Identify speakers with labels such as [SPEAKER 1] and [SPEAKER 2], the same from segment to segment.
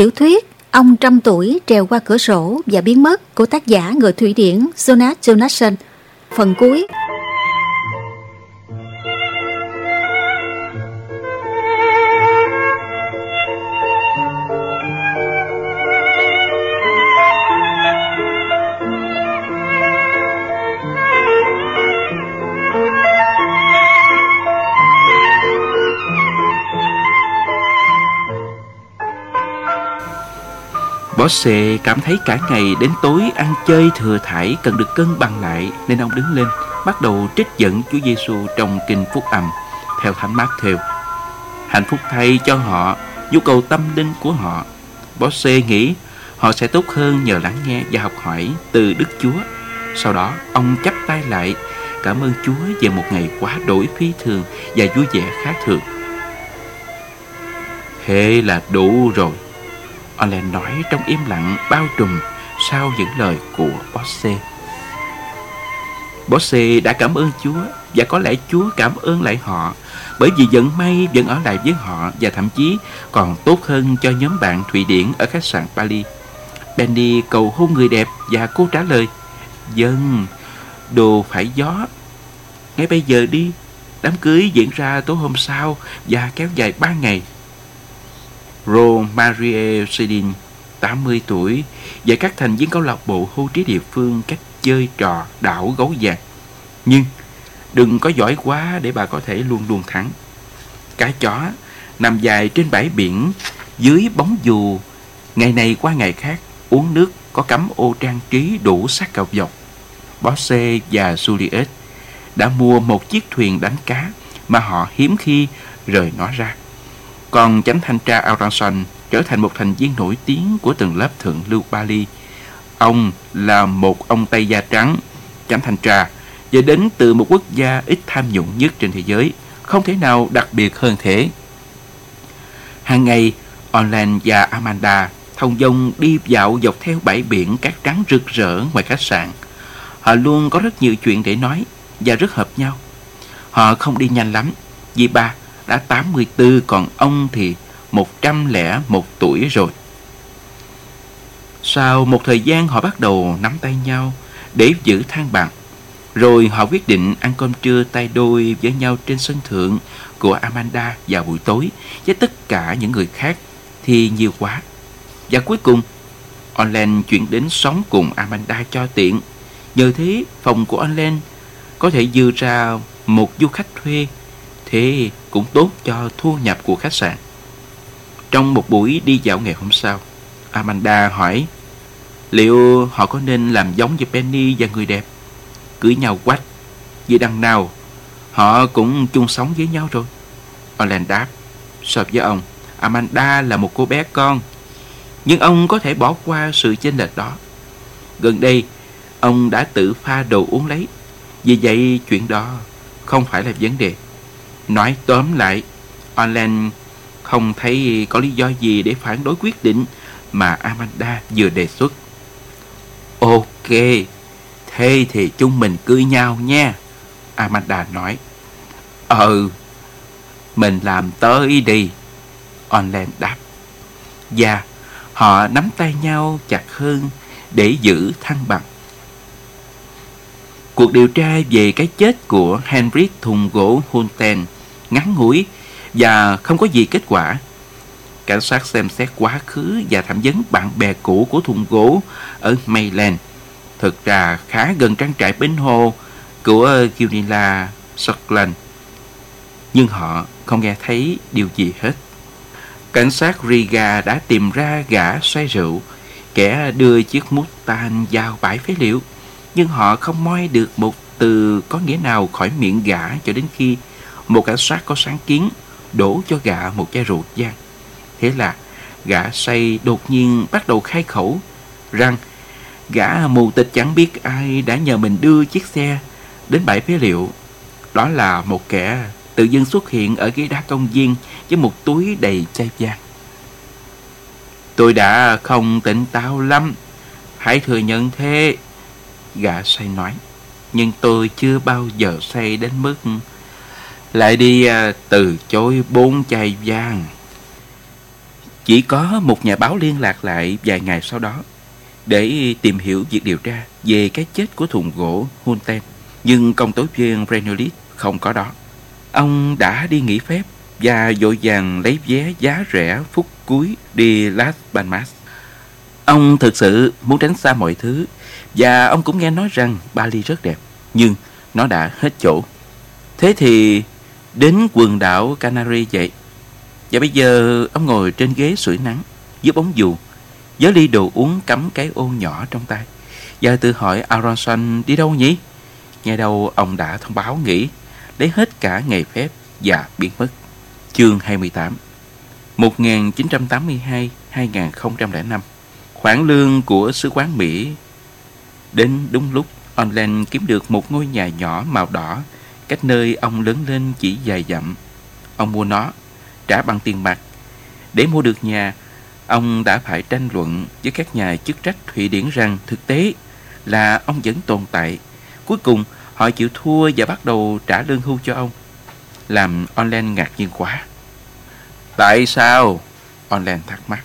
[SPEAKER 1] tiểu thuyết Ông trăm tuổi trèo qua cửa sổ và biến mất của tác giả người Thụy Điển Jonas Jonasson. Phần cuối
[SPEAKER 2] Bosse cảm thấy cả ngày đến tối ăn chơi thừa thải cần được cân bằng lại nên ông đứng lên bắt đầu trích dẫn Chúa Giêsu trong kinh Phúc Âm theo Thánh Matthew. Hạnh phúc thay cho họ, nhu cầu tâm linh của họ. Bosse nghĩ họ sẽ tốt hơn nhờ lắng nghe và học hỏi từ Đức Chúa. Sau đó, ông chắp tay lại cảm ơn Chúa về một ngày quá đổi phi thường và vui vẻ khác thường. Thế là đủ rồi. Allen nói trong im lặng bao trùm sau những lời của Bosse. Bosse đã cảm ơn Chúa và có lẽ Chúa cảm ơn lại họ bởi vì vận may vẫn ở lại với họ và thậm chí còn tốt hơn cho nhóm bạn Thụy Điển ở khách sạn Bali. Benny cầu hôn người đẹp và cô trả lời Dân, đồ phải gió. Ngay bây giờ đi, đám cưới diễn ra tối hôm sau và kéo dài ba ngày. Romarie Sedin, 80 tuổi, và các thành viên câu lạc bộ hưu trí địa phương cách chơi trò đảo gấu vàng. Nhưng đừng có giỏi quá để bà có thể luôn luôn thắng. Cá chó nằm dài trên bãi biển dưới bóng dù, ngày này qua ngày khác, uống nước có cắm ô trang trí đủ sắc cọc dọc. Bosse và Juliet đã mua một chiếc thuyền đánh cá mà họ hiếm khi rời nó ra. Còn chánh thanh tra Aronson trở thành một thành viên nổi tiếng của từng lớp thượng lưu Bali. Ông là một ông Tây da trắng, chánh thanh tra, và đến từ một quốc gia ít tham nhũng nhất trên thế giới, không thể nào đặc biệt hơn thế. Hàng ngày, Online và Amanda thông dong đi dạo dọc theo bãi biển cát trắng rực rỡ ngoài khách sạn. Họ luôn có rất nhiều chuyện để nói và rất hợp nhau. Họ không đi nhanh lắm, vì ba đã 84 còn ông thì 101 tuổi rồi. Sau một thời gian họ bắt đầu nắm tay nhau để giữ thang bằng. Rồi họ quyết định ăn cơm trưa tay đôi với nhau trên sân thượng của Amanda vào buổi tối với tất cả những người khác thì nhiều quá. Và cuối cùng, Orlen chuyển đến sống cùng Amanda cho tiện. Nhờ thế, phòng của Orlen có thể dư ra một du khách thuê Thế cũng tốt cho thu nhập của khách sạn. Trong một buổi đi dạo ngày hôm sau, Amanda hỏi, Liệu họ có nên làm giống như Penny và người đẹp, Cưới nhau quách Vì đằng nào Họ cũng chung sống với nhau rồi? Orland đáp, So với ông, Amanda là một cô bé con, Nhưng ông có thể bỏ qua sự chênh lệch đó. Gần đây, Ông đã tự pha đồ uống lấy, Vì vậy chuyện đó Không phải là vấn đề. Nói tóm lại, Orlan không thấy có lý do gì để phản đối quyết định mà Amanda vừa đề xuất. Ok, thế thì chúng mình cưới nhau nha, Amanda nói. Ừ, mình làm tới đi, Orlan đáp. Và họ nắm tay nhau chặt hơn để giữ thăng bằng. Cuộc điều tra về cái chết của Henrik thùng gỗ Hunten ngắn ngủi và không có gì kết quả. Cảnh sát xem xét quá khứ và thẩm vấn bạn bè cũ của thùng gỗ ở Mayland. Thực ra khá gần trang trại bến hồ của Gunilla Scotland. Nhưng họ không nghe thấy điều gì hết. Cảnh sát Riga đã tìm ra gã say rượu, kẻ đưa chiếc mút tan vào bãi phế liệu. Nhưng họ không moi được một từ có nghĩa nào khỏi miệng gã cho đến khi một cảnh sát có sáng kiến đổ cho gã một chai rượu vang. Thế là gã say đột nhiên bắt đầu khai khẩu rằng gã mù tịch chẳng biết ai đã nhờ mình đưa chiếc xe đến bãi phế liệu. Đó là một kẻ tự dưng xuất hiện ở ghế đá công viên với một túi đầy chai vang. Tôi đã không tỉnh táo lắm, hãy thừa nhận thế. Gã say nói, nhưng tôi chưa bao giờ say đến mức lại đi à, từ chối bốn chai vang Chỉ có một nhà báo liên lạc lại vài ngày sau đó để tìm hiểu việc điều tra về cái chết của thùng gỗ Hunten. Nhưng công tố viên Renolit không có đó. Ông đã đi nghỉ phép và vội vàng lấy vé giá rẻ phút cuối đi Las Palmas. Ông thực sự muốn tránh xa mọi thứ và ông cũng nghe nói rằng Bali rất đẹp, nhưng nó đã hết chỗ. Thế thì đến quần đảo Canary vậy. Và bây giờ ông ngồi trên ghế sưởi nắng dưới bóng dù với ly đồ uống cắm cái ô nhỏ trong tay. Và tự hỏi Aronson đi đâu nhỉ? Nghe đâu ông đã thông báo nghỉ, lấy hết cả ngày phép và biến mất. Chương 28 1982-2005 Khoản lương của sứ quán Mỹ Đến đúng lúc Online kiếm được một ngôi nhà nhỏ màu đỏ cách nơi ông lớn lên chỉ vài dặm. Ông mua nó, trả bằng tiền mặt. Để mua được nhà, ông đã phải tranh luận với các nhà chức trách Thụy Điển rằng thực tế là ông vẫn tồn tại. Cuối cùng, họ chịu thua và bắt đầu trả lương hưu cho ông. Làm Online ngạc nhiên quá. Tại sao? Online thắc mắc.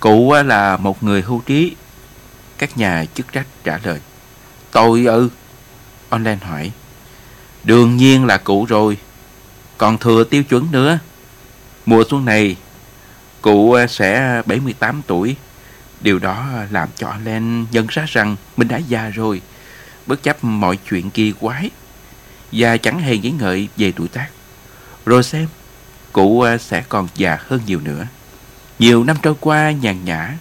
[SPEAKER 2] Cụ là một người hưu trí. Các nhà chức trách trả lời. Tôi ư? Online hỏi. Đương nhiên là cụ rồi. Còn thừa tiêu chuẩn nữa. Mùa xuân này, cụ à, sẽ 78 tuổi. Điều đó làm cho Len nhận ra rằng mình đã già rồi, bất chấp mọi chuyện kỳ quái, và chẳng hề nghĩ ngợi về tuổi tác. Rồi xem, cụ à, sẽ còn già hơn nhiều nữa. Nhiều năm trôi qua nhàn nhã,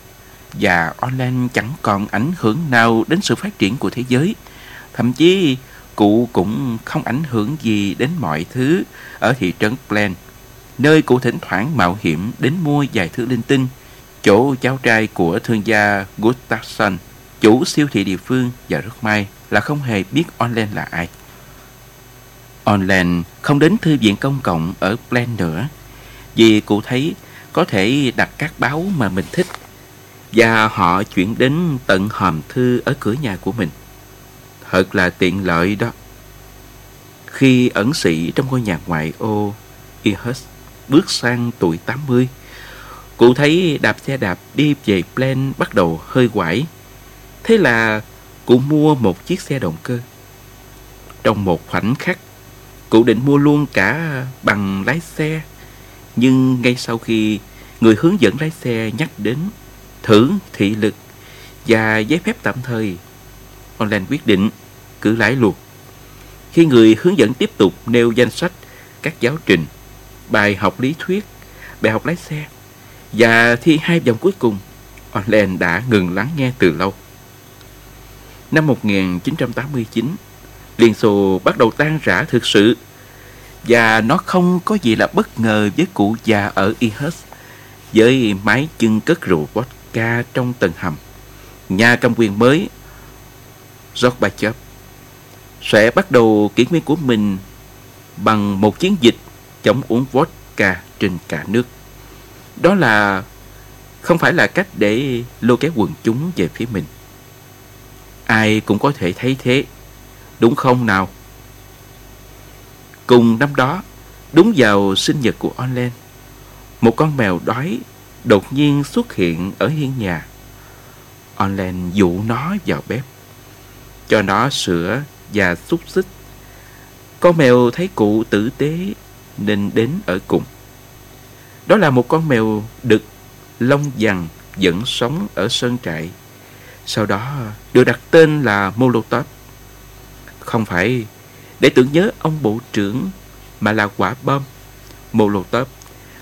[SPEAKER 2] và online chẳng còn ảnh hưởng nào đến sự phát triển của thế giới. Thậm chí cụ cũng không ảnh hưởng gì đến mọi thứ ở thị trấn Plain nơi cụ thỉnh thoảng mạo hiểm đến mua vài thứ linh tinh, chỗ cháu trai của thương gia Gustafsson, chủ siêu thị địa phương và rất may là không hề biết Online là ai. Online không đến thư viện công cộng ở Plain nữa, vì cụ thấy có thể đặt các báo mà mình thích và họ chuyển đến tận hòm thư ở cửa nhà của mình. Thật là tiện lợi đó. Khi ẩn sĩ trong ngôi nhà ngoại ô Ehus bước sang tuổi 80, cụ thấy đạp xe đạp đi về Plan bắt đầu hơi quải. Thế là cụ mua một chiếc xe động cơ. Trong một khoảnh khắc, cụ định mua luôn cả bằng lái xe. Nhưng ngay sau khi người hướng dẫn lái xe nhắc đến thử thị lực và giấy phép tạm thời, Online quyết định cứ lái luôn. Khi người hướng dẫn tiếp tục nêu danh sách các giáo trình, bài học lý thuyết, bài học lái xe và thi hai vòng cuối cùng, Online đã ngừng lắng nghe từ lâu. Năm 1989, Liên Xô bắt đầu tan rã thực sự và nó không có gì là bất ngờ với cụ già ở Ihus với mái chân cất rượu vodka trong tầng hầm. Nhà cầm quyền mới Gorbachev sẽ bắt đầu kỷ nguyên của mình bằng một chiến dịch chống uống vodka trên cả nước. Đó là không phải là cách để lôi kéo quần chúng về phía mình. Ai cũng có thể thấy thế, đúng không nào? Cùng năm đó, đúng vào sinh nhật của Orlen, một con mèo đói đột nhiên xuất hiện ở hiên nhà. Orlen dụ nó vào bếp, cho nó sữa và xúc xích. Con mèo thấy cụ tử tế nên đến ở cùng. Đó là một con mèo đực, lông vàng vẫn sống ở sơn trại. Sau đó được đặt tên là Molotov. Không phải để tưởng nhớ ông bộ trưởng mà là quả bom. Molotov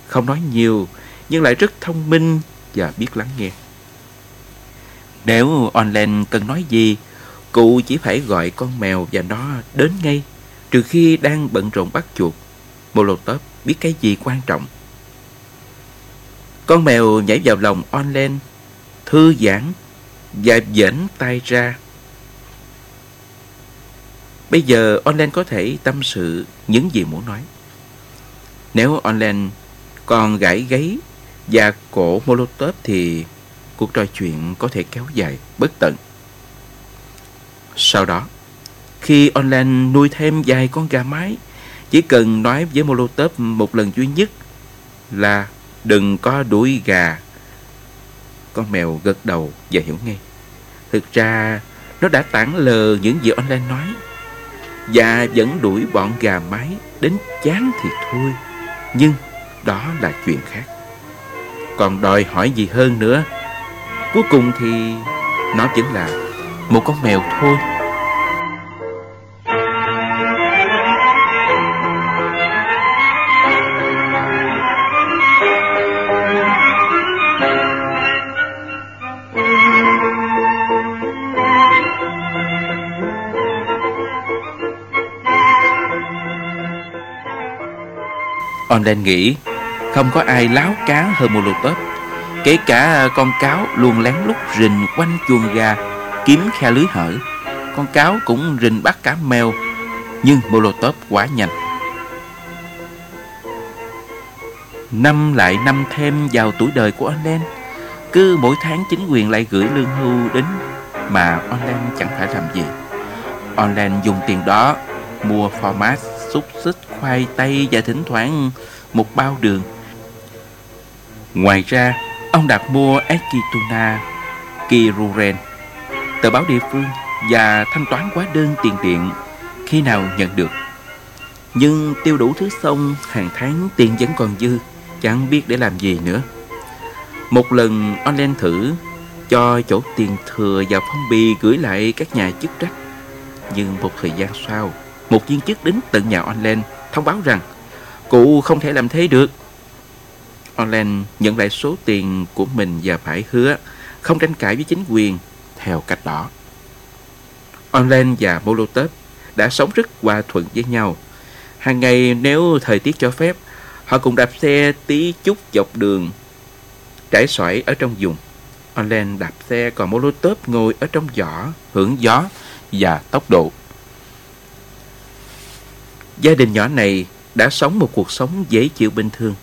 [SPEAKER 2] không nói nhiều nhưng lại rất thông minh và biết lắng nghe. Nếu online cần nói gì Cụ chỉ phải gọi con mèo và nó đến ngay, Trừ khi đang bận rộn bắt chuột. Molotov biết cái gì quan trọng. Con mèo nhảy vào lòng online Thư giãn Và dễn tay ra. Bây giờ online có thể tâm sự những gì muốn nói. Nếu online còn gãi gáy và cổ Molotov thì cuộc trò chuyện có thể kéo dài bất tận. Sau đó, khi online nuôi thêm vài con gà mái, chỉ cần nói với Molotov một lần duy nhất là Đừng có đuổi gà. Con mèo gật đầu và hiểu ngay. Thực ra, nó đã tản lờ những gì online nói. Và vẫn đuổi bọn gà mái đến chán thì thôi. Nhưng đó là chuyện khác. Còn đòi hỏi gì hơn nữa. Cuối cùng thì nó chính là một con mèo thôi. Online nghĩ, không có ai láo cá hơn Molotov. Kể cả con cáo luôn lén lút rình quanh chuồng gà kiếm khe lưới hở. Con cáo cũng rình bắt cá mèo, nhưng Molotov quá nhanh. Năm lại năm thêm vào tuổi đời của Orlen. Cứ mỗi tháng chính quyền lại gửi lương hưu đến mà Orlen chẳng phải làm gì. Orlen dùng tiền đó mua format xúc xích, khoai tây và thỉnh thoảng một bao đường. Ngoài ra, ông đặt mua Ekituna Kiruren, tờ báo địa phương và thanh toán hóa đơn tiền điện khi nào nhận được. Nhưng tiêu đủ thứ xong, hàng tháng tiền vẫn còn dư, chẳng biết để làm gì nữa. Một lần online thử cho chỗ tiền thừa vào phong bì gửi lại các nhà chức trách. Nhưng một thời gian sau, một viên chức đến tận nhà online thông báo rằng cụ không thể làm thế được. Online nhận lại số tiền của mình và phải hứa không tranh cãi với chính quyền theo cách đó. Online và Molotov đã sống rất hòa thuận với nhau. Hàng ngày nếu thời tiết cho phép, họ cùng đạp xe tí chút dọc đường trải xoải ở trong vùng. Online đạp xe còn Molotov ngồi ở trong giỏ hưởng gió và tốc độ. Gia đình nhỏ này đã sống một cuộc sống dễ chịu bình thường.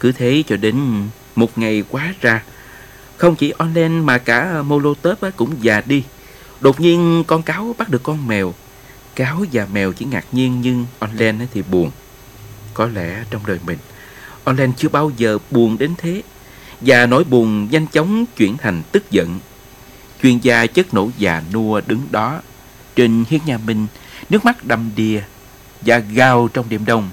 [SPEAKER 2] Cứ thế cho đến một ngày quá ra. Không chỉ Olen mà cả ờ, Molotov cũng già đi. Đột nhiên con cáo bắt được con mèo. Cáo và mèo chỉ ngạc nhiên nhưng Olen thì buồn. Có lẽ trong đời mình, Olen chưa bao giờ buồn đến thế. Và nỗi buồn nhanh chóng chuyển thành tức giận. Chuyên gia chất nổ già nua đứng đó. Trên hiên nhà mình, nước mắt đầm đìa và gào trong đêm đông.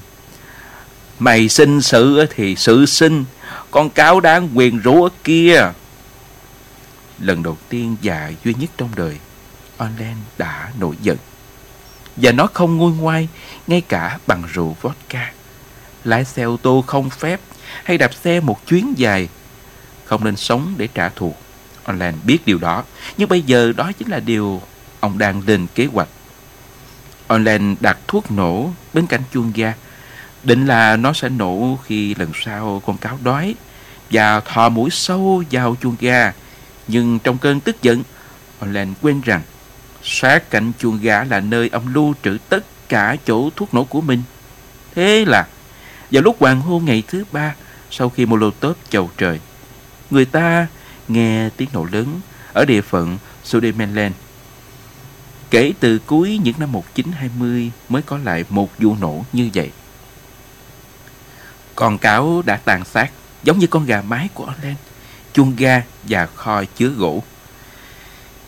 [SPEAKER 2] Mày sinh sự thì sự sinh, con cáo đáng quyền rủa kia. Lần đầu tiên và duy nhất trong đời, Orlen đã nổi giận. Và nó không nguôi ngoai, ngay cả bằng rượu vodka. Lái xe ô tô không phép hay đạp xe một chuyến dài. Không nên sống để trả thù. Orlen biết điều đó, nhưng bây giờ đó chính là điều ông đang lên kế hoạch. Orlen đặt thuốc nổ bên cạnh chuông ga. Định là nó sẽ nổ khi lần sau con cáo đói và thò mũi sâu vào chuông ga. Nhưng trong cơn tức giận, Orlen quên rằng sát cạnh chuồng gà là nơi ông lưu trữ tất cả chỗ thuốc nổ của mình. Thế là vào lúc hoàng hôn ngày thứ ba sau khi Molotov chầu trời, người ta nghe tiếng nổ lớn ở địa phận Sudemenland Kể từ cuối những năm 1920 mới có lại một vụ nổ như vậy. Con cáo đã tàn sát giống như con gà mái của Orlen, chuông ga và kho chứa gỗ.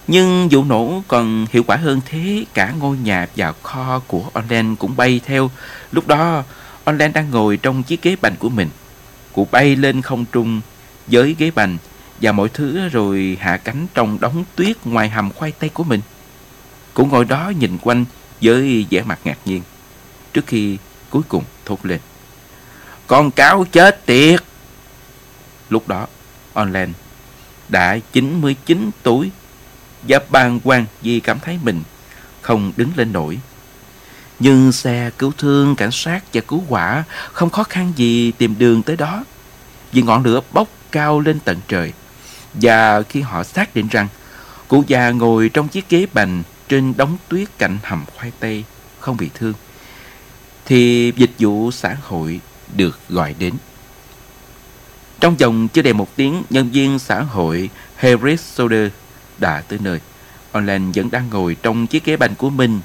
[SPEAKER 2] Nhưng vụ nổ còn hiệu quả hơn thế, cả ngôi nhà và kho của Orlen cũng bay theo. Lúc đó, Orlen đang ngồi trong chiếc ghế bành của mình. Cụ bay lên không trung với ghế bành và mọi thứ rồi hạ cánh trong đống tuyết ngoài hầm khoai tây của mình. Cụ ngồi đó nhìn quanh với vẻ mặt ngạc nhiên. Trước khi cuối cùng thốt lên. Con cáo chết tiệt! Lúc đó, Online đã 99 tuổi và bàng hoàng vì cảm thấy mình không đứng lên nổi. Nhưng xe cứu thương, cảnh sát và cứu hỏa không khó khăn gì tìm đường tới đó. Vì ngọn lửa bốc cao lên tận trời. Và khi họ xác định rằng cụ già ngồi trong chiếc ghế bành trên đống tuyết cạnh hầm khoai tây không bị thương thì dịch vụ xã hội được gọi đến. Trong vòng chưa đầy một tiếng, nhân viên xã hội Harris Soder đã tới nơi. Online vẫn đang ngồi trong chiếc ghế bành của mình.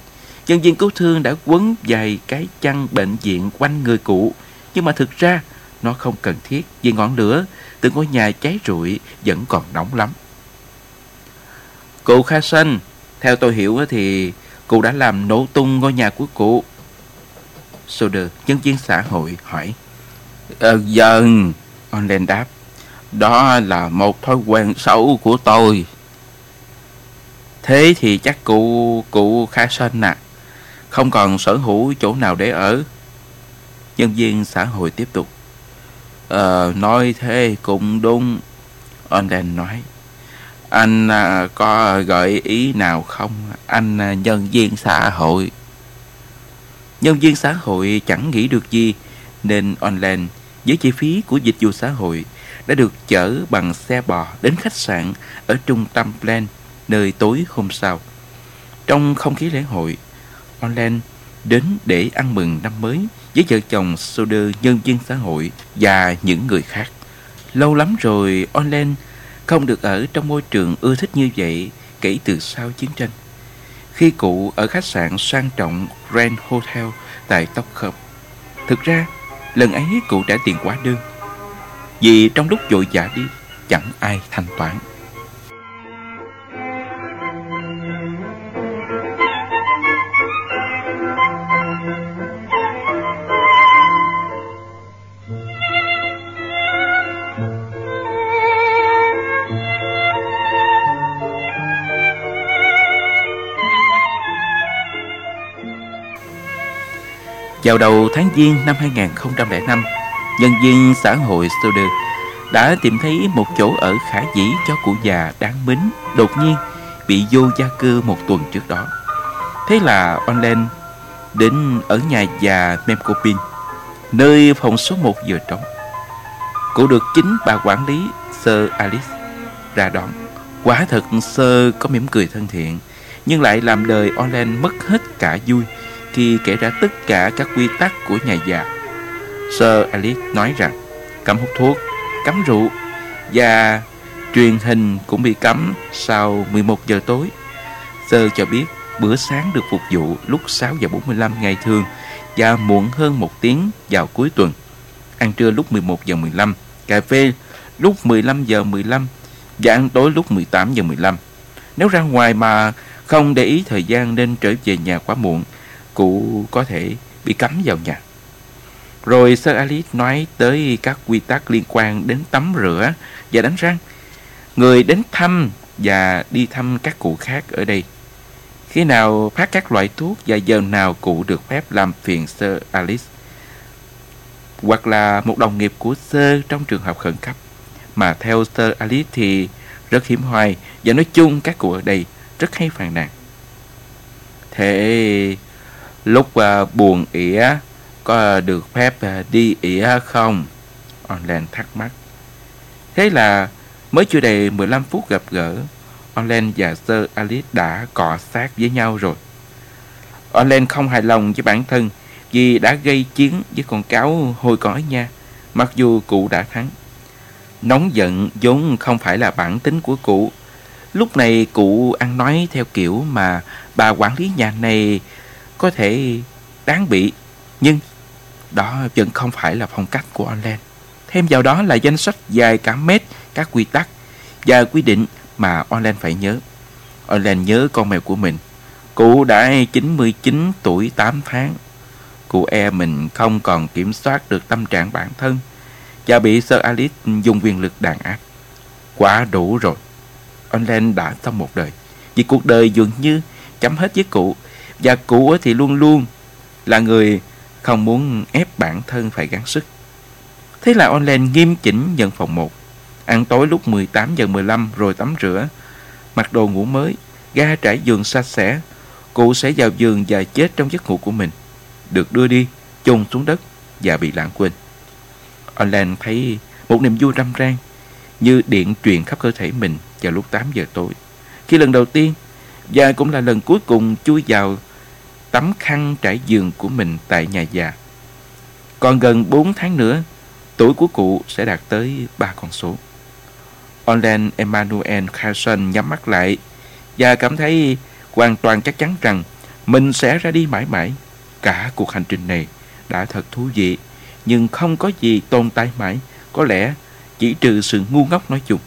[SPEAKER 2] Nhân viên cứu thương đã quấn vài cái chăn bệnh viện quanh người cụ. Nhưng mà thực ra, nó không cần thiết vì ngọn lửa từ ngôi nhà cháy rụi vẫn còn nóng lắm. Cụ Kha Sanh, theo tôi hiểu thì cụ đã làm nổ tung ngôi nhà của cụ. Soder, nhân viên xã hội, hỏi. Ờ, dần, Onlen đáp. Đó là một thói quen xấu của tôi. Thế thì chắc cụ, cụ Kha Sơn à, không còn sở hữu chỗ nào để ở. Nhân viên xã hội tiếp tục. Ờ, nói thế cũng đúng. Onlen nói. Anh à, có gợi ý nào không? Anh à, nhân viên xã hội. Nhân viên xã hội chẳng nghĩ được gì nên online với chi phí của dịch vụ xã hội đã được chở bằng xe bò đến khách sạn ở trung tâm Plan nơi tối hôm sau. Trong không khí lễ hội, online đến để ăn mừng năm mới với vợ chồng Soder nhân viên xã hội và những người khác. Lâu lắm rồi online không được ở trong môi trường ưa thích như vậy kể từ sau chiến tranh. Khi cụ ở khách sạn sang trọng Grand Hotel tại Stockholm, thực ra lần ấy cụ trả tiền quá đơn. Vì trong lúc vội vã đi, chẳng ai thanh toán. Vào đầu tháng Giêng năm 2005, nhân viên xã hội Studer đã tìm thấy một chỗ ở khả dĩ cho cụ già đáng mến đột nhiên bị vô gia cư một tuần trước đó. Thế là online đến ở nhà già Memcopin, nơi phòng số 1 vừa trống. Cụ được chính bà quản lý Sir Alice ra đón. Quả thật Sir có mỉm cười thân thiện, nhưng lại làm đời online mất hết cả vui khi kể ra tất cả các quy tắc của nhà già. Sir Alice nói rằng cấm hút thuốc, cấm rượu và truyền hình cũng bị cấm sau 11 giờ tối. Sir cho biết bữa sáng được phục vụ lúc 6 giờ 45 ngày thường và muộn hơn một tiếng vào cuối tuần. Ăn trưa lúc 11 giờ 15, cà phê lúc 15 giờ 15 và ăn tối lúc 18 giờ 15. Nếu ra ngoài mà không để ý thời gian nên trở về nhà quá muộn cụ có thể bị cấm vào nhà. Rồi Sir Alice nói tới các quy tắc liên quan đến tắm rửa và đánh răng. Người đến thăm và đi thăm các cụ khác ở đây. Khi nào phát các loại thuốc và giờ nào cụ được phép làm phiền Sir Alice. Hoặc là một đồng nghiệp của Sir trong trường hợp khẩn cấp. Mà theo Sir Alice thì rất hiếm hoài và nói chung các cụ ở đây rất hay phàn nàn. Thế Lúc uh, buồn ỉa có được phép uh, đi ỉa không? Online thắc mắc. Thế là mới chưa đầy 15 phút gặp gỡ, Online và Sir Alice đã cọ sát với nhau rồi. Online không hài lòng với bản thân vì đã gây chiến với con cáo hồi cõi nha, mặc dù cụ đã thắng. Nóng giận vốn không phải là bản tính của cụ. Lúc này cụ ăn nói theo kiểu mà bà quản lý nhà này có thể đáng bị, nhưng đó vẫn không phải là phong cách của online. Thêm vào đó là danh sách dài cả mét các quy tắc và quy định mà online phải nhớ. Online nhớ con mèo của mình. Cụ đã 99 tuổi 8 tháng. Cụ e mình không còn kiểm soát được tâm trạng bản thân và bị sơ Alice dùng quyền lực đàn áp. Quá đủ rồi. Online đã xong một đời. Vì cuộc đời dường như chấm hết với cụ và cụ thì luôn luôn là người không muốn ép bản thân phải gắng sức. Thế là online nghiêm chỉnh nhận phòng 1. Ăn tối lúc 18 giờ 15 rồi tắm rửa. Mặc đồ ngủ mới, ga trải giường sạch sẽ. Cụ sẽ vào giường và chết trong giấc ngủ của mình. Được đưa đi, chôn xuống đất và bị lãng quên. Online thấy một niềm vui râm ran như điện truyền khắp cơ thể mình vào lúc 8 giờ tối. Khi lần đầu tiên và cũng là lần cuối cùng chui vào tấm khăn trải giường của mình tại nhà già. Còn gần 4 tháng nữa, tuổi của cụ sẽ đạt tới ba con số. Olen Emmanuel Carson nhắm mắt lại và cảm thấy hoàn toàn chắc chắn rằng mình sẽ ra đi mãi mãi. Cả cuộc hành trình này đã thật thú vị nhưng không có gì tồn tại mãi, có lẽ chỉ trừ sự ngu ngốc nói chung.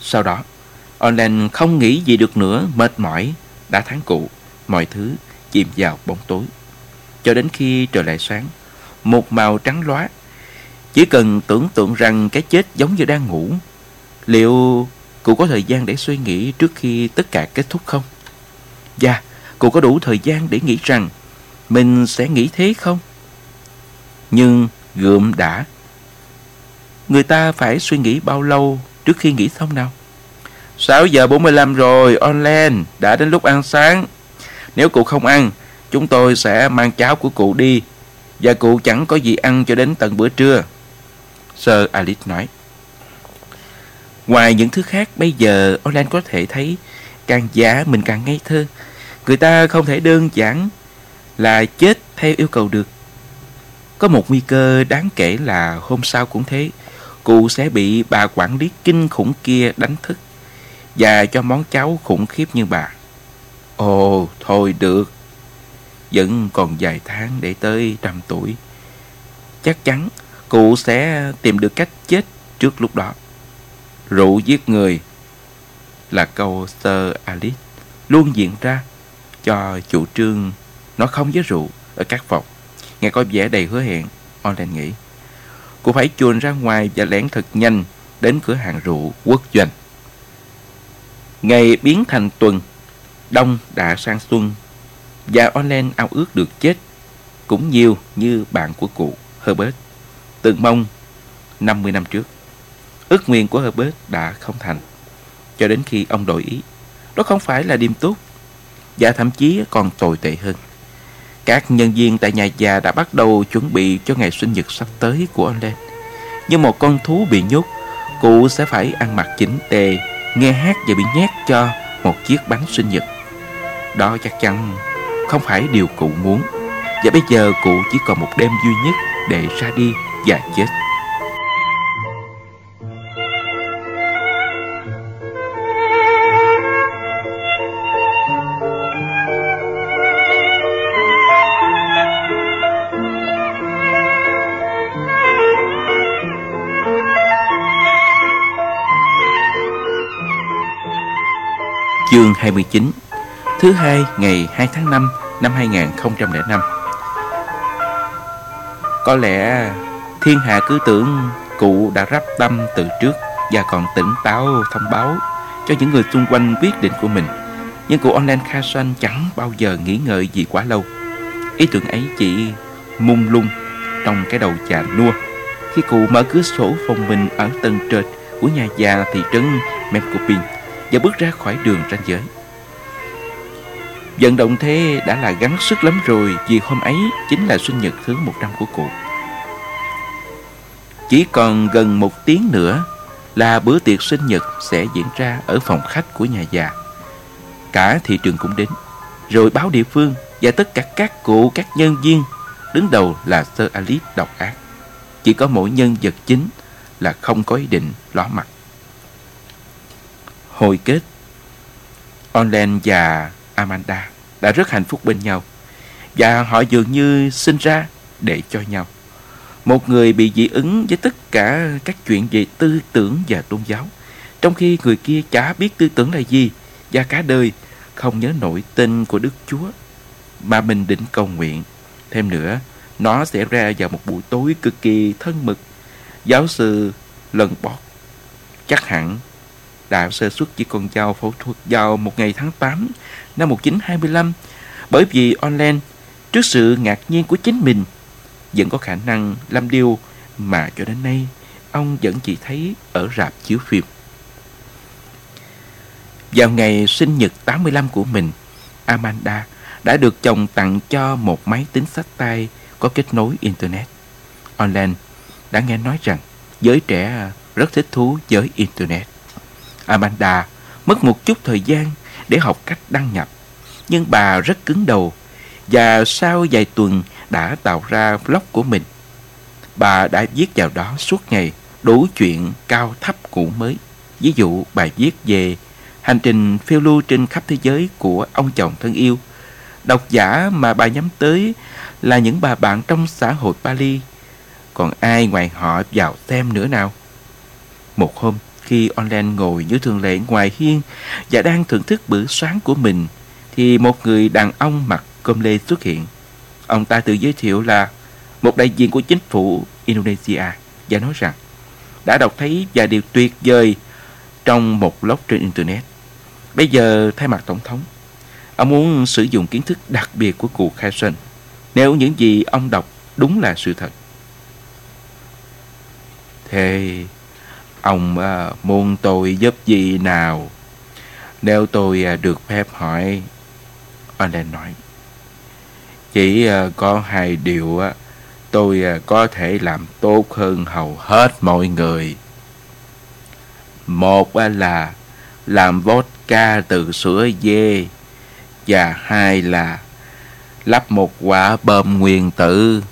[SPEAKER 2] Sau đó, Orlan không nghĩ gì được nữa, mệt mỏi, đã thắng cụ, mọi thứ chìm vào bóng tối. Cho đến khi trời lại sáng, một màu trắng lóa. Chỉ cần tưởng tượng rằng cái chết giống như đang ngủ, liệu cụ có thời gian để suy nghĩ trước khi tất cả kết thúc không? Dạ, cụ có đủ thời gian để nghĩ rằng mình sẽ nghĩ thế không? Nhưng gượm đã. Người ta phải suy nghĩ bao lâu trước khi nghĩ xong nào? 6 giờ 45 rồi, online, đã đến lúc ăn sáng. Nếu cụ không ăn, chúng tôi sẽ mang cháo của cụ đi. Và cụ chẳng có gì ăn cho đến tận bữa trưa. Sir Alice nói. Ngoài những thứ khác, bây giờ Orlan có thể thấy càng giả mình càng ngây thơ. Người ta không thể đơn giản là chết theo yêu cầu được. Có một nguy cơ đáng kể là hôm sau cũng thế, cụ sẽ bị bà quản lý kinh khủng kia đánh thức và cho món cháo khủng khiếp như bà. Ồ, thôi được. Vẫn còn vài tháng để tới trăm tuổi. Chắc chắn cụ sẽ tìm được cách chết trước lúc đó. Rượu giết người là câu Sir Alice luôn diễn ra cho chủ trương nó không với rượu ở các phòng. Nghe có vẻ đầy hứa hẹn, Olen nghĩ. Cô phải chuồn ra ngoài và lẻn thật nhanh đến cửa hàng rượu quốc doanh. Ngày biến thành tuần, đông đã sang xuân và Orlen ao ước được chết cũng nhiều như bạn của cụ Herbert từng mong 50 năm trước. Ước nguyện của Herbert đã không thành cho đến khi ông đổi ý. Đó không phải là điềm tốt và thậm chí còn tồi tệ hơn. Các nhân viên tại nhà già đã bắt đầu chuẩn bị cho ngày sinh nhật sắp tới của Orlen. Như một con thú bị nhốt, cụ sẽ phải ăn mặc chỉnh tề, nghe hát và bị nhét cho một chiếc bánh sinh nhật. Đó chắc chắn không phải điều cụ muốn. Và bây giờ cụ chỉ còn một đêm duy nhất để ra đi và chết. Chương 29 Thứ hai, ngày 2 tháng 5 năm 2005 Có lẽ thiên hạ cứ tưởng cụ đã rắp tâm từ trước và còn tỉnh táo thông báo cho những người xung quanh quyết định của mình. Nhưng cụ online Carson chẳng bao giờ nghĩ ngợi gì quá lâu. Ý tưởng ấy chỉ mung lung trong cái đầu chà nua khi cụ mở cửa sổ phòng mình ở tầng trệt của nhà già thị trấn Memcopin và bước ra khỏi đường ranh giới. Vận động thế đã là gắng sức lắm rồi vì hôm ấy chính là sinh nhật thứ 100 của cụ. Chỉ còn gần một tiếng nữa là bữa tiệc sinh nhật sẽ diễn ra ở phòng khách của nhà già. Cả thị trường cũng đến, rồi báo địa phương và tất cả các cụ, các nhân viên, đứng đầu là Sir Alice độc ác. Chỉ có mỗi nhân vật chính là không có ý định ló mặt. Hồi kết Online và Amanda đã rất hạnh phúc bên nhau và họ dường như sinh ra để cho nhau. Một người bị dị ứng với tất cả các chuyện về tư tưởng và tôn giáo, trong khi người kia chả biết tư tưởng là gì và cả đời không nhớ nổi tên của Đức Chúa mà mình định cầu nguyện. Thêm nữa, nó sẽ ra vào một buổi tối cực kỳ thân mật. Giáo sư lần bọt chắc hẳn đã sơ xuất chỉ còn dao phẫu thuật vào một ngày tháng 8 năm 1925 bởi vì online trước sự ngạc nhiên của chính mình vẫn có khả năng làm điều mà cho đến nay ông vẫn chỉ thấy ở rạp chiếu phim. Vào ngày sinh nhật 85 của mình, Amanda đã được chồng tặng cho một máy tính sách tay có kết nối Internet. Online đã nghe nói rằng giới trẻ rất thích thú với Internet. Amanda mất một chút thời gian để học cách đăng nhập, nhưng bà rất cứng đầu và sau vài tuần đã tạo ra blog của mình. Bà đã viết vào đó suốt ngày đủ chuyện cao thấp cũ mới. Ví dụ bài viết về hành trình phiêu lưu trên khắp thế giới của ông chồng thân yêu. Độc giả mà bà nhắm tới là những bà bạn trong xã hội Bali. Còn ai ngoài họ vào xem nữa nào? Một hôm, khi Online ngồi như thường lệ ngoài hiên và đang thưởng thức bữa sáng của mình, thì một người đàn ông mặc cơm lê xuất hiện. Ông ta tự giới thiệu là một đại diện của chính phủ Indonesia và nói rằng đã đọc thấy vài điều tuyệt vời trong một blog trên Internet. Bây giờ thay mặt Tổng thống, ông muốn sử dụng kiến thức đặc biệt của cụ Khai Sơn nếu những gì ông đọc đúng là sự thật. Thế ông à, muốn tôi giúp gì nào? Nếu tôi à, được phép hỏi, Olen nói. Chỉ à, có hai điều á, tôi à, có thể làm tốt hơn hầu hết mọi người. Một là làm vodka từ sữa dê và hai là lắp một quả bom nguyên tử.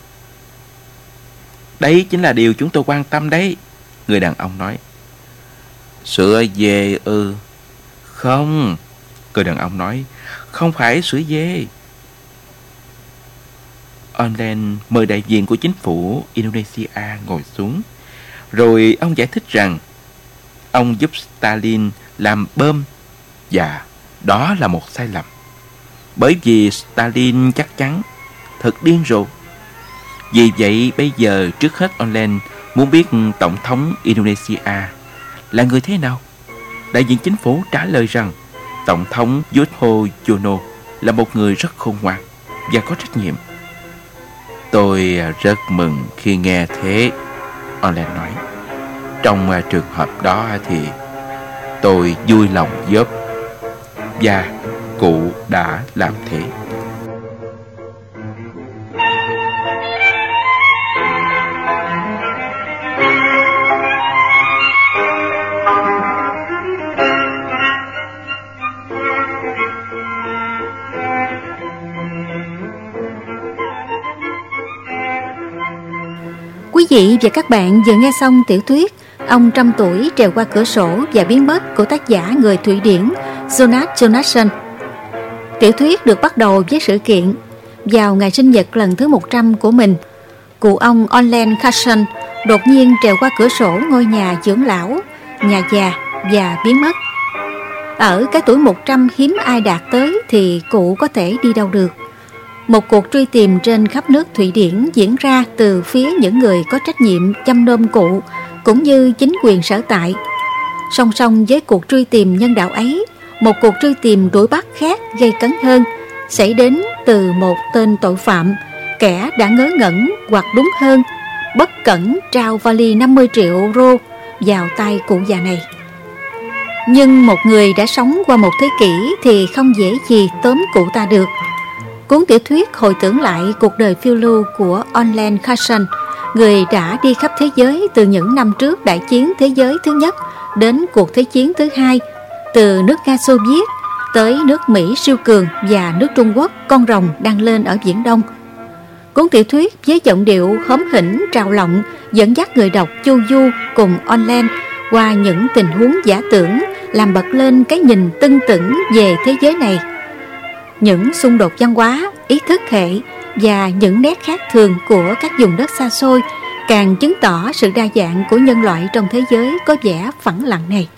[SPEAKER 2] Đấy chính là điều chúng tôi quan tâm đấy, người đàn ông nói. Sữa dê ư? Không, người đàn ông nói, không phải sữa dê. Online mời đại diện của chính phủ Indonesia ngồi xuống. Rồi ông giải thích rằng ông giúp Stalin làm bơm và đó là một sai lầm. Bởi vì Stalin chắc chắn thật điên rồ. Vì vậy bây giờ trước hết Online muốn biết Tổng thống Indonesia là người thế nào. Đại diện chính phủ trả lời rằng Tổng thống Yudho Yono là một người rất khôn ngoan và có trách nhiệm. Tôi rất mừng khi nghe thế, Olen nói. Trong trường hợp đó thì tôi vui lòng giúp và cụ đã làm thế.
[SPEAKER 1] Quý vị và các bạn vừa nghe xong tiểu thuyết Ông trăm tuổi trèo qua cửa sổ và biến mất của tác giả người Thụy Điển Jonas Jonasson. Tiểu thuyết được bắt đầu với sự kiện vào ngày sinh nhật lần thứ 100 của mình. Cụ ông Orlen Carson đột nhiên trèo qua cửa sổ ngôi nhà dưỡng lão, nhà già và biến mất. Ở cái tuổi 100 hiếm ai đạt tới thì cụ có thể đi đâu được. Một cuộc truy tìm trên khắp nước Thụy Điển diễn ra từ phía những người có trách nhiệm chăm nom cụ cũng như chính quyền sở tại. Song song với cuộc truy tìm nhân đạo ấy, một cuộc truy tìm đuổi bắt khác gây cấn hơn xảy đến từ một tên tội phạm, kẻ đã ngớ ngẩn hoặc đúng hơn, bất cẩn trao vali 50 triệu euro vào tay cụ già này. Nhưng một người đã sống qua một thế kỷ thì không dễ gì tóm cụ ta được. Cuốn tiểu thuyết hồi tưởng lại cuộc đời phiêu lưu của Orland Carson, người đã đi khắp thế giới từ những năm trước đại chiến thế giới thứ nhất đến cuộc thế chiến thứ hai, từ nước Nga Xô Viết tới nước Mỹ siêu cường và nước Trung Quốc con rồng đang lên ở Biển Đông. Cuốn tiểu thuyết với giọng điệu hóm hỉnh trào lộng dẫn dắt người đọc chu du cùng online qua những tình huống giả tưởng làm bật lên cái nhìn tưng tửng về thế giới này những xung đột văn hóa, ý thức hệ và những nét khác thường của các vùng đất xa xôi càng chứng tỏ sự đa dạng của nhân loại trong thế giới có vẻ phẳng lặng này.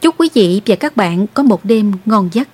[SPEAKER 1] Chúc quý vị và các bạn có một đêm ngon giấc.